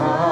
다